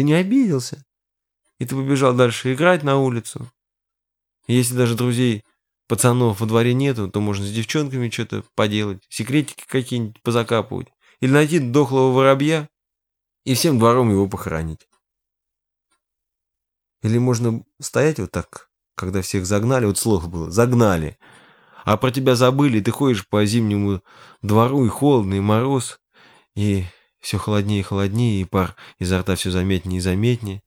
Ты не обиделся. И ты побежал дальше играть на улицу. Если даже друзей, пацанов во дворе нету, то можно с девчонками что-то поделать, секретики какие-нибудь позакапывать. Или найти дохлого воробья и всем двором его похоронить. Или можно стоять вот так, когда всех загнали, вот слово было, загнали, а про тебя забыли, ты ходишь по зимнему двору, и холодно, и мороз, и все холоднее и холоднее, и пар изо рта все заметнее и заметнее.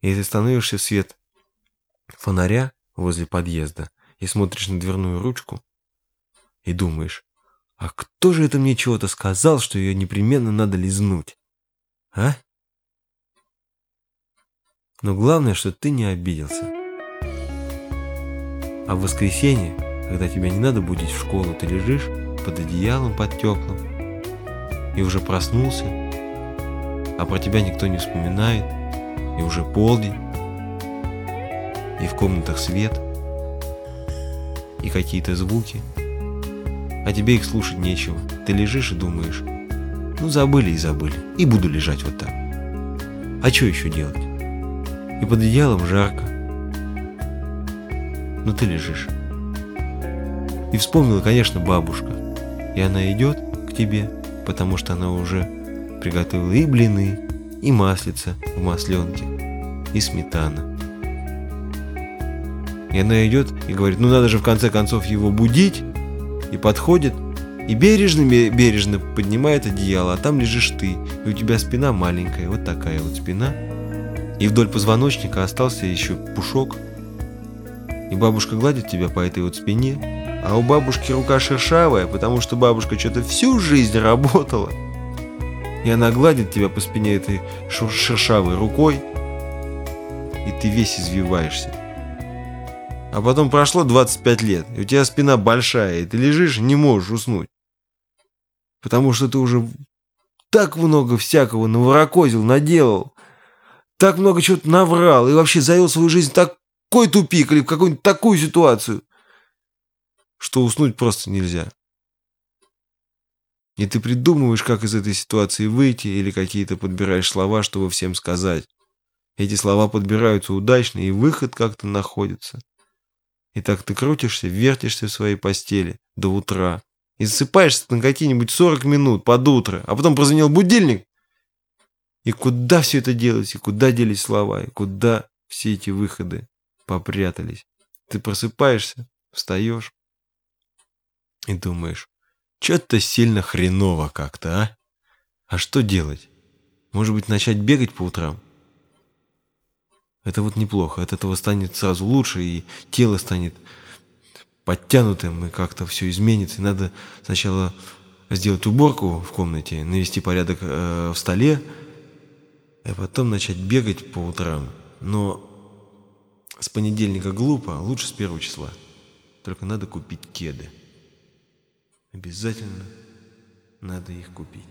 И ты становишься в свет фонаря возле подъезда и смотришь на дверную ручку и думаешь, а кто же это мне чего-то сказал, что ее непременно надо лизнуть? А? Но главное, что ты не обиделся. А в воскресенье, когда тебя не надо будить в школу, ты лежишь под одеялом под теплым и уже проснулся, а про тебя никто не вспоминает, и уже полдень, и в комнатах свет, и какие-то звуки, а тебе их слушать нечего. Ты лежишь и думаешь, ну забыли и забыли, и буду лежать вот так. А что еще делать? И под одеялом жарко. Но ты лежишь. И вспомнила, конечно, бабушка. И она идет к тебе, потому что она уже приготовила и блины, и маслица в масленке, и сметана. И она идет и говорит, ну надо же в конце концов его будить, и подходит, и бережно-бережно поднимает одеяло, а там лежишь ты, и у тебя спина маленькая, вот такая вот спина, и вдоль позвоночника остался еще пушок. И бабушка гладит тебя по этой вот спине, а у бабушки рука шершавая, потому что бабушка что-то всю жизнь работала. И она гладит тебя по спине этой шершавой рукой, и ты весь извиваешься. А потом прошло 25 лет, и у тебя спина большая, и ты лежишь не можешь уснуть. Потому что ты уже так много всякого наворокозил, наделал, так много чего-то наврал и вообще завел свою жизнь в такой тупик или в какую-нибудь такую ситуацию, что уснуть просто нельзя. И ты придумываешь, как из этой ситуации выйти, или какие-то подбираешь слова, чтобы всем сказать. Эти слова подбираются удачно, и выход как-то находится. И так ты крутишься, вертишься в своей постели до утра. И засыпаешься на какие-нибудь 40 минут под утро, а потом прозвонил будильник, и куда все это делось, и куда делись слова, и куда все эти выходы попрятались. Ты просыпаешься, встаешь и думаешь, что-то сильно хреново как-то, а? А что делать? Может быть, начать бегать по утрам? Это вот неплохо, от этого станет сразу лучше, и тело станет подтянутым, и как-то все изменится. И надо сначала сделать уборку в комнате, навести порядок э, в столе, а потом начать бегать по утрам. Но с понедельника глупо, лучше с первого числа. Только надо купить кеды. Обязательно надо их купить.